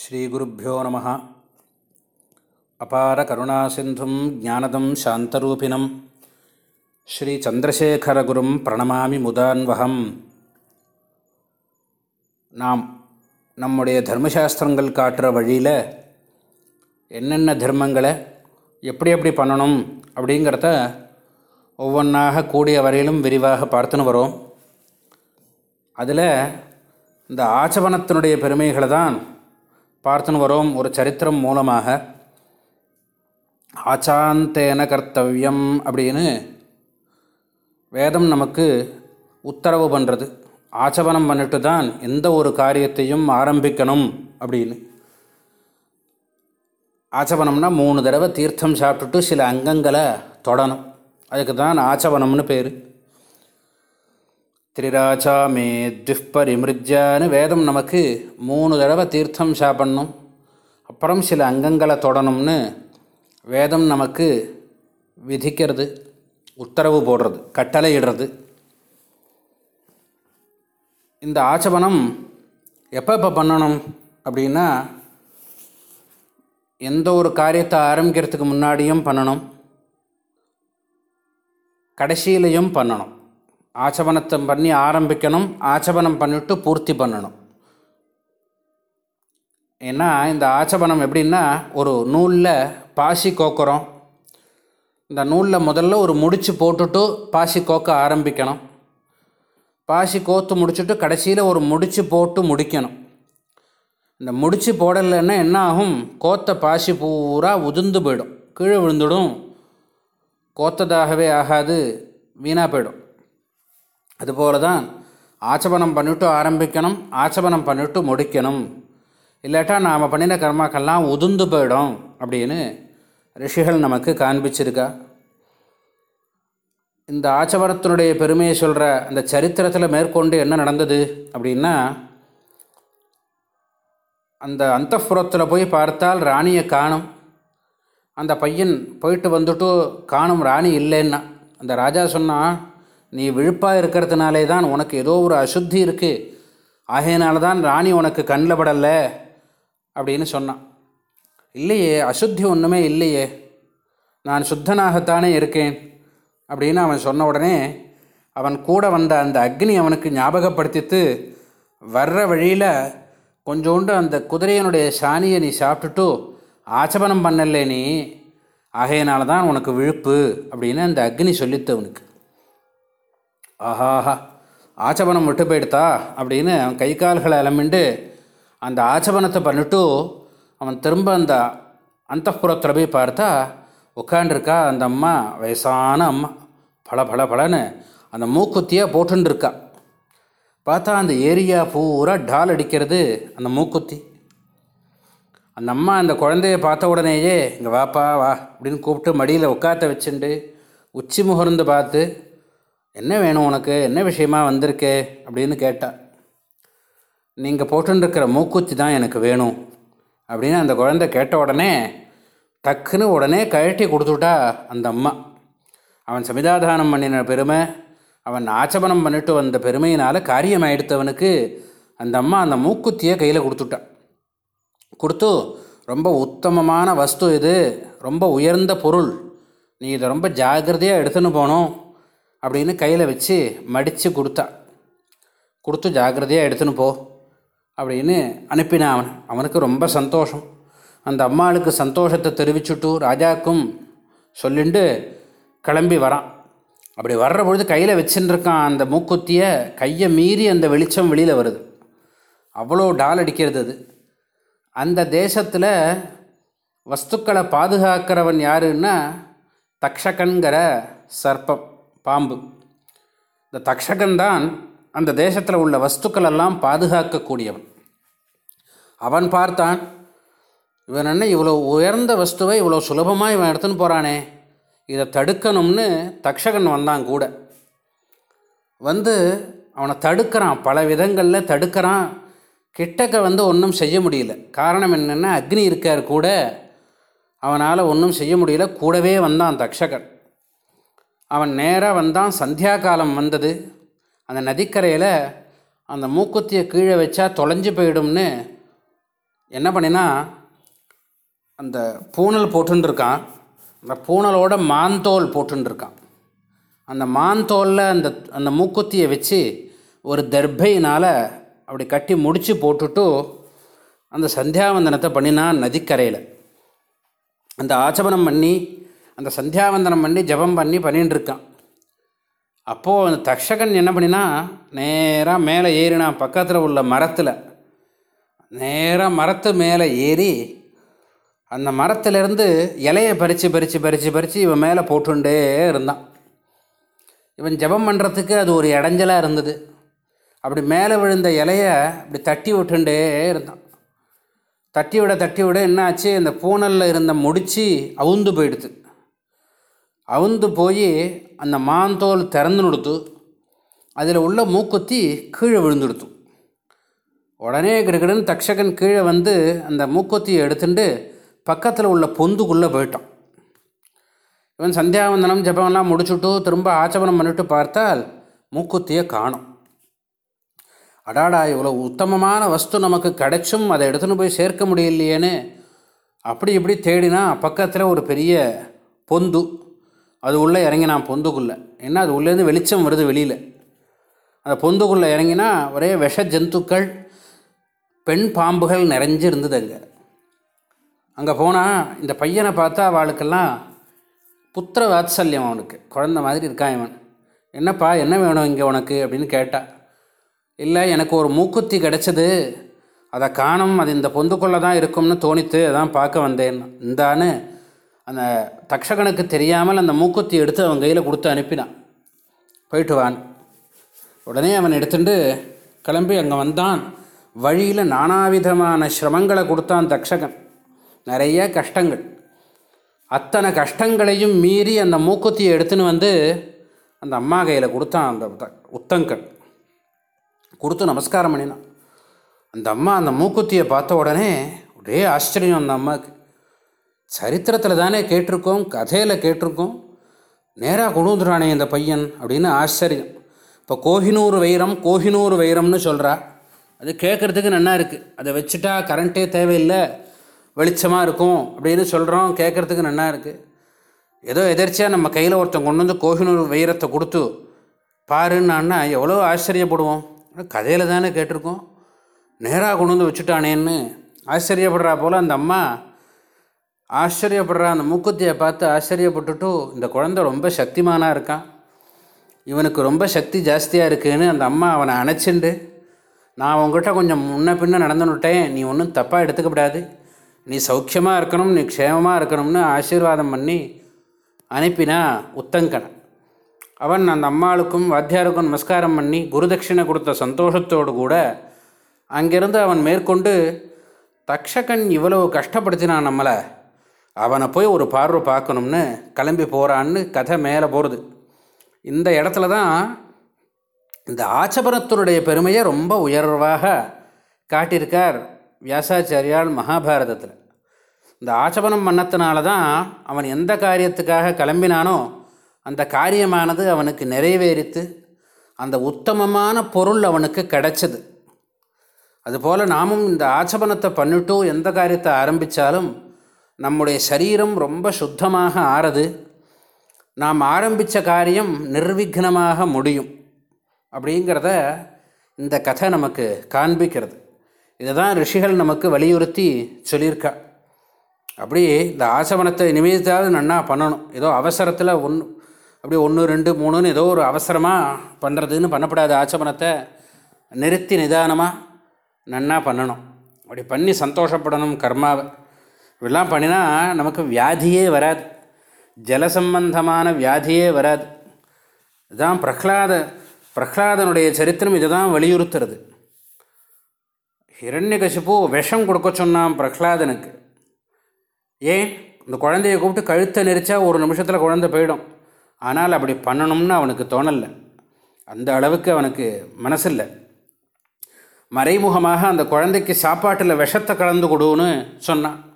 ஸ்ரீகுருப்போ நம. அபார கருணாசிந்தும் ஜானதம் சாந்தரூபிணம். ஸ்ரீ சந்திரசேகரகுரும் பிரணமாமி முதான்வகம் நாம் நம்முடைய தர்மசாஸ்திரங்கள் காட்டுற வழியில் என்னென்ன தர்மங்களை எப்படி எப்படி பண்ணணும் அப்படிங்கிறத ஒவ்வொன்றாக கூடிய வரையிலும் விரிவாக பார்த்துன்னு வரோம். அதில் இந்த ஆச்சவனத்தினுடைய பெருமைகளை தான் பார்த்துன்னு வரோம் ஒரு சரித்திரம் மூலமாக. ஆச்சாந்தேன கர்த்தவியம் அப்படின்னு வேதம் நமக்கு உத்தரவு பண்ணுறது ஆச்சவனம் பண்ணிட்டு தான் எந்த ஒரு காரியத்தையும் ஆரம்பிக்கணும் அப்படின்னு. ஆச்சபனம்னா மூணு தடவை தீர்த்தம் சாப்பிட்டுட்டு சில அங்கங்களை தொடணும். அதுக்கு தான் ஆச்சவனம்னு பேர். திரிராஜா மே துஷ்பரிமிருஜான்னு வேதம் நமக்கு மூணு தடவை தீர்த்தம் சாப்பிட்ணும் அப்புறம் சில அங்கங்களை தொடணும்னு வேதம் நமக்கு விதிக்கிறது உத்தரவு போடுறது கட்டளை இடுறது இந்த ஆச்சபனம் எப்போ எப்போ பண்ணணும் அப்படின்னா எந்த ஒரு காரியத்தை ஆரம்பிக்கிறதுக்கு முன்னாடியும் பண்ணணும் கடைசியிலையும் பண்ணணும் ஆச்சபனத்தை பண்ணி ஆரம்பிக்கணும் ஆச்சபனம் பண்ணிவிட்டு பூர்த்தி பண்ணணும். ஏன்னா இந்த ஆச்சபனம் எப்படின்னா ஒரு நூலில் பாசி கோக்குறோம். இந்த நூலில் முதல்ல ஒரு முடிச்சு போட்டுட்டு பாசி கோக்க ஆரம்பிக்கணும். பாசி கோத்து முடிச்சுட்டு கடைசியில் ஒரு முடிச்சு போட்டு முடிக்கணும். இந்த முடிச்சு போடலைன்னா என்ன ஆகும் கோத்த பாசி பூரா உதிர்ந்து போயிடும். கீழே விழுந்துடும். கோத்ததாகவே ஆகாது வீணாக போயிடும். அதுபோல தான் ஆச்சபனம் பண்ணிவிட்டு ஆரம்பிக்கணும் ஆச்சபனம் பண்ணிவிட்டு முடிக்கணும். இல்லாட்டா நாம் பண்ணின கர்மாக்கள்லாம் உதுந்து போயிடும் அப்படின்னு ரிஷிகள் நமக்கு காண்பிச்சிருக்கா. இந்த ஆச்சவரத்தினுடைய பெருமையை சொல்கிற அந்த சரித்திரத்தில் மேற்கொண்டு என்ன நடந்தது அப்படின்னா அந்த அந்தப்புறத்தில் போய் பார்த்தால் ராணியை காணும். அந்த பையன் போயிட்டு வந்துட்டு காணும் ராணி இல்லைன்னா அந்த ராஜா சொன்னால் நீ விழுப்பாக இருக்கிறதுனாலே தான் உனக்கு ஏதோ ஒரு அசுத்தி இருக்குது ஆகையினால தான் ராணி உனக்கு கண்ணில் படலை அப்படின்னு சொன்னான். இல்லையே அசுத்தி ஒன்றுமே இல்லையே. நான் சுத்தனாகத்தானே இருக்கேன் அப்படின்னு அவன் சொன்ன உடனே அவன் கூட வந்த அந்த அக்னி அவனுக்கு ஞாபகப்படுத்தித்து வர்ற வழியில் கொஞ்சோண்டு அந்த குதிரையனுடைய சாணியை நீ சாப்பிட்டுட்டு ஆச்சபனம் பண்ணலை நீ. ஆகையினால தான் உனக்கு விழுப்பு அப்படின்னு அந்த அக்னி சொல்லித்து அவனுக்கு. ஆஹாஹா. ஆச்சபனம் விட்டு போயிடுதா அப்படின்னு அவன் கை கால்களை அலமிண்டு அந்த ஆச்சபனத்தை பண்ணிட்டு அவன் திரும்ப அந்த அந்தப்புறத்தில் போய் பார்த்தா உட்காண்டிருக்கா அந்த அம்மா வயசான அம்மா. பல பல பலன்னு அந்த மூக்குத்தியாக போட்டுருக்கா பார்த்தா அந்த ஏரியா பூரா டால் அடிக்கிறது அந்த மூக்குத்தி. அந்த அம்மா அந்த குழந்தைய பார்த்த உடனேயே இங்கே வாப்பா வா அப்படின்னு கூப்பிட்டு மடியில் உட்காத்த வச்சுண்டு உச்சி முகர்ந்து பார்த்து என்ன வேணும் உனக்கு? என்ன விஷயமா வந்திருக்கே? அப்படின்னு கேட்டா நீங்கள் போட்டுருக்கிற மூக்குத்தி தான் எனக்கு வேணும். அப்படின்னு அந்த குழந்தை கேட்ட உடனே டக்குன்னு உடனே கழட்டி கொடுத்துட்டா அந்த அம்மா. அவன் சமிதாதானம் பண்ணின பெருமை அவன் ஆச்சபனம் பண்ணிட்டு வந்த பெருமையினால் காரியம் ஆயிடுத்தவனுக்கு அந்த அம்மா அந்த மூக்குத்தியை கையில் கொடுத்துட்டான் கொடுத்து ரொம்ப உத்தமமான வஸ்து இது. ரொம்ப உயர்ந்த பொருள். நீ இதை ரொம்ப ஜாகிரதையாக எடுத்துன்னு போகணும். அப்படின்னு கையில் வச்சு மடித்து கொடுத்தா. கொடுத்து ஜாகிரதையாக எடுத்துன்னு போ அப்படின்னு அனுப்பினான் அவன். அவனுக்கு ரொம்ப சந்தோஷம். அந்த அம்மாளுக்கு சந்தோஷத்தை தெரிவிச்சுட்டு ராஜாக்கும் சொல்லிண்டு கிளம்பி வரான். அப்படி வர்ற பொழுது கையில் வச்சுருக்கான் அந்த மூக்குத்தியை கையை மீறி அந்த வெளிச்சம் வெளியில் வருது. அவ்வளோ டால் அடிக்கிறது அது. அந்த தேசத்தில் வஸ்துக்களை பாதுகாக்கிறவன் யாருன்னா தக்ஷகன்கிற சர்ப்பம். பாம்பு. இந்த தக்ஷகன் தான் அந்த தேசத்தில் உள்ள வஸ்துக்கள் எல்லாம் பாதுகாக்கக்கூடியவன். அவன் பார்த்தான் இவன் என்ன இவ்வளோ உயர்ந்த வஸ்துவை இவ்வளோ சுலபமாக இவன் எடுத்துன்னு போகிறானே இதை தடுக்கணும்னு தக்ஷகன் வந்தான் கூட. வந்து அவனை தடுக்கிறான் பல விதங்களில் தடுக்கிறான். கிட்டக்க வந்து ஒன்றும் செய்ய முடியல. காரணம் என்னென்னா அக்னி இருக்கார் கூட. அவனால் ஒன்றும் செய்ய முடியல. கூடவே வந்தான் தக்ஷகன். அவன் நேராக வந்தான் சந்தியா காலம் வந்தது. அந்த நதிக்கரையில் அந்த மூக்குத்தியை கீழே வச்சா தொலைஞ்சு போயிடும்னு என்ன பண்ணினா அந்த பூனல் போட்டுருக்கான் அந்த பூனலோட மாந்தோல் போட்டுருக்கான் அந்த மாந்தோலில் அந்த அந்த மூக்குத்தியை வச்சு ஒரு தர்பையினால் அப்படி கட்டி முடித்து போட்டுட்டு அந்த சந்தியாவந்தனத்தை பண்ணினான் நதிக்கரையில். அந்த ஆச்சபனம் பண்ணி அந்த சந்தியாவந்தனம் பண்ணி ஜபம் பண்ணி பண்ணிட்டுருக்கான் அப்போது அந்த தக்ஷகன் என்ன பண்ணினா நேராக மேலே ஏறினான் பக்கத்தில் உள்ள மரத்தில் நேராக மரத்து மேலே ஏறி அந்த மரத்துலேருந்து இலையை பறித்து பறித்து பறித்து பறித்து இவன் மேலே போட்டுண்டே இருந்தான். இவன் ஜபம் பண்ணுறதுக்கு அது ஒரு இடைஞ்சலாக இருந்தது. அப்படி மேலே விழுந்த இலையை அப்படி தட்டி விட்டுண்டே இருந்தான். தட்டி விட தட்டி விட என்ன ஆச்சு அந்த பூனலில் இருந்த முடிச்சு அவுந்து போயிடுது. அவுந்து போய் அந்த மாந்தோல் திறந்து கொடுத்து அதில் உள்ள மூக்குத்தி கீழே விழுந்துடுத்து. உடனே கிடுகிடுன்னு தக்ஷகன் கீழே வந்து அந்த மூக்குத்தியை எடுத்துட்டு பக்கத்தில் உள்ள பொந்துக்குள்ளே போயிட்டான். இவன் சந்தியாவந்தனம் ஜபம்லாம் முடிச்சுட்டு திரும்ப ஆச்சமனம் பண்ணிட்டு பார்த்தால் மூக்குத்தியை காணும். அடாடா இவ்வளோ உத்தமமான வஸ்து நமக்கு கிடைச்சும் அதை எடுத்துன்னு போய் சேர்க்க முடியலையேன்னு அப்படி இப்படி தேடினா பக்கத்தில் ஒரு பெரிய பொந்து அது உள்ளே இறங்கினான் பொந்துக்குள்ளே. ஏன்னா அது உள்ளேருந்து வெளிச்சம் வருது வெளியில். அந்த பொந்துக்குள்ளே இறங்கினா ஒரே விஷ ஜந்துக்கள் பெண் பாம்புகள் நிறைஞ்சு இருந்தது அங்கே. அங்கே போனால் இந்த பையனை பார்த்தா அவளுக்கெல்லாம் புத்திர வாத்சல்யம் அவனுக்கு. குழந்த மாதிரி இருக்கான் இவன். என்னப்பா என்ன வேணும் இங்கே உனக்கு? அப்படின்னு கேட்டா. இல்லை எனக்கு ஒரு மூக்குத்தி கிடச்சது. அதை காணும். அது இந்த பொந்துக்குள்ளே தான் இருக்கும்னு தோணித்து அதான் பார்க்க வந்தேன். இந்தான்னு அந்த தக்ஷகனுக்கு தெரியாமல் அந்த மூக்குத்தி எடுத்து அவன் கையில் கொடுத்து அனுப்பினான். போயிட்டு வான். உடனே அவன் எடுத்துட்டு கிளம்பி அங்கே வந்தான். வழியில் நானாவிதமான சிரமங்களை கொடுத்தான் தக்ஷகன். நிறைய கஷ்டங்கள். அத்தனை கஷ்டங்களையும் மீறி அந்த மூக்குத்தியை எடுத்துன்னு வந்து அந்த அம்மா கையில் கொடுத்தான் அந்த உத்தங்கன். கொடுத்து நமஸ்காரம் பண்ணினான். அந்த அம்மா அந்த மூக்குத்தியை பார்த்த உடனே ஒரே ஆச்சரியம் அந்த அம்மாவுக்கு. சரித்திரத்தில் தானே கேட்டிருக்கோம் கதையில் கேட்டிருக்கோம். நேராக கொண்டு இந்த பையன் அப்படின்னு ஆச்சரியம். இப்போ கோஹினூர் வைரம் கோஹினூர் வைரம்னு சொல்கிறா அது கேட்குறதுக்கு நல்லா இருக்குது அதை வச்சுட்டா கரண்ட்டே தேவையில்லை வெளிச்சமாக இருக்கும் அப்படின்னு சொல்கிறோம் கேட்குறதுக்கு நல்லா இருக்குது ஏதோ எதிர்ச்சியாக நம்ம கையில் ஒருத்தன் கொண்டு வந்து கோஹினூர் வைரத்தை கொடுத்து பாருன்னான்னா எவ்வளோ ஆச்சரியப்படுவோம். கதையில் தானே கேட்டிருக்கோம். நேராக கொண்டு வந்து வச்சுட்டானேன்னு ஆச்சரியப்படுறா போல் அந்த அம்மா ஆச்சரியப்படுறா. அந்த மூக்குத்தியை பார்த்து ஆச்சரியப்பட்டுட்டு இந்த குழந்தை ரொம்ப சக்திமானாக இருக்கான் இவனுக்கு ரொம்ப சக்தி ஜாஸ்தியாக இருக்குன்னு அந்த அம்மா அவனை அணைச்சிண்டு நான் உங்ககிட்ட கொஞ்சம் முன்ன பின்ன நடந்துன்னுட்டேன் நீ ஒன்றும் தப்பாக எடுத்துக்கப்படாது. நீ சௌக்கியமாக இருக்கணும் நீ க்ஷேமமாக இருக்கணும்னு ஆசீர்வாதம் பண்ணி அனுப்பினா உத்தங்கனை. அவன் அந்த அம்மாளுக்கும் வாத்தியாருக்கும் நமஸ்காரம் பண்ணி குருதட்சிணை கொடுத்த சந்தோஷத்தோடு கூட அங்கிருந்து அவன் மேற்கொண்டு தக்ஷகன் இவ்வளவு கஷ்டப்படுத்தினான் நம்மளை. அவனை போய் ஒரு பார்வை பார்க்கணும்னு கிளம்பி போகிறான்னு கதை மேலே போகிறது இந்த இடத்துல தான் இந்த ஆச்சபரத்தருடைய பெருமையை ரொம்ப உயர்வாக காட்டியிருக்கார் வியாசாச்சாரியால் மகாபாரதத்தில். இந்த ஆச்சபனம் பண்ணத்தினால தான் அவன் எந்த காரியத்துக்காக கிளம்பினானோ அந்த காரியமானது அவனுக்கு நிறைவேறித்து அந்த உத்தமமான பொருள் அவனுக்கு கிடைச்சது. அதுபோல் நாமும் இந்த ஆச்சபனத்தை பண்ணிட்டோ எந்த காரியத்தை ஆரம்பித்தாலும் நம்முடைய சரீரம் ரொம்ப சுத்தமாக ஆறது நாம் ஆரம்பித்த காரியம் நிர்விக்னமாக முடியும் அப்படிங்கிறத இந்த கதை நமக்கு காண்பிக்கிறது. இதை தான் ரிஷிகள் நமக்கு வலியுறுத்தி சொல்லியிருக்கா. அப்படி இந்த ஆசவனத்தை இனிமேதாவது நன்னா பண்ணணும். ஏதோ அவசரத்தில் ஒன்று அப்படி ஒன்று ரெண்டு மூணுன்னு ஏதோ ஒரு அவசரமாக பண்ணுறதுன்னு பண்ணக்கூடாது ஆச்சமனத்தை நிறுத்தி நிதானமாக நன்னா பண்ணணும். அப்படி பண்ணி சந்தோஷப்படணும் கர்மாவை. இப்படிலாம் பண்ணினா நமக்கு வியாதியே வராது. ஜலசம்பந்தமான வியாதியே வராது. இதுதான் பிரஹ்லாத பிரஹ்லாதனுடைய சரித்திரம் இதை தான் வலியுறுத்துறது. ஹிரண்யகசிப்பு விஷம் கொடுக்க சொன்னான் பிரஹ்லாதனுக்கு. ஏன்? இந்த குழந்தைய கூப்பிட்டு கழுத்தை நெரிச்சா ஒரு நிமிஷத்தில் குழந்தை போயிடும். ஆனால் அப்படி பண்ணணும்னு அவனுக்கு தோணலை. அந்த அளவுக்கு அவனுக்கு மனசில்லை. மறைமுகமாக அந்த குழந்தைக்கு சாப்பாட்டில் விஷத்தை கலந்து கொடுன்னு சொன்னான்.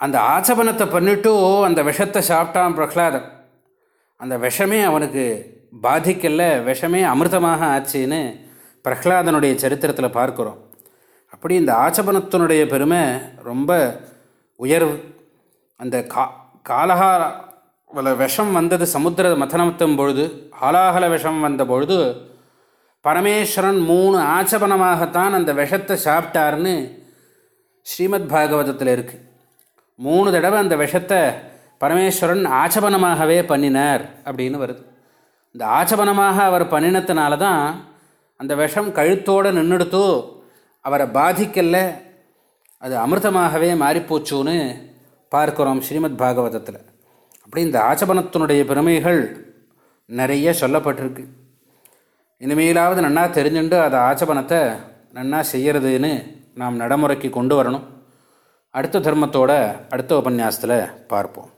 அந்த ஆச்சபனத்தை பண்ணிட்டு அந்த விஷத்தை சாப்பிட்டான் பிரஹ்லாதன் அந்த விஷமே அவனுக்கு பாதிக்கல விஷமே அமிர்தமாக ஆச்சுன்னு பிரஹ்லாதனுடைய சரித்திரத்தில் பார்க்குறோம். அப்படி இந்த ஆச்சபனத்தினுடைய பெருமை ரொம்ப உயர்வு. அந்த கா காலகால விஷம் வந்தது சமுத்திர மதனத்தும் பொழுது ஹாலாகல விஷம் வந்த பொழுது பரமேஸ்வரன் மூணு ஆச்சபனமாகத்தான் அந்த விஷத்தை சாப்பிட்டார்னு ஸ்ரீமத் பாகவதத்தில் இருக்குது மூணு தடவை அந்த விஷத்தை பரமேஸ்வரன் ஆச்சபனமாகவே பண்ணினார் அப்படின்னு வருது. இந்த ஆச்சபனமாக அவர் பண்ணினத்தினால தான் அந்த விஷம் கழுத்தோடு நின்றுடுத்தோ அவரை பாதிக்கல அது அமிர்தமாகவே மாறிப்போச்சுன்னு பார்க்குறோம் ஸ்ரீமத் பாகவதத்தில். அப்படி இந்த ஆச்சபனத்தினுடைய பெருமைகள் நிறைய சொல்லப்பட்டிருக்கு. இனிமேலாவது நன்னா தெரிஞ்சுண்டு அதை ஆச்சபனத்தை நன்னா செய்கிறதுன்னு நாம் நடைமுறைக்கு கொண்டு வரணும். அடுத்த தர்மத்தோட அடுத்த உபன்யாசத்தில் பார்ப்போம்.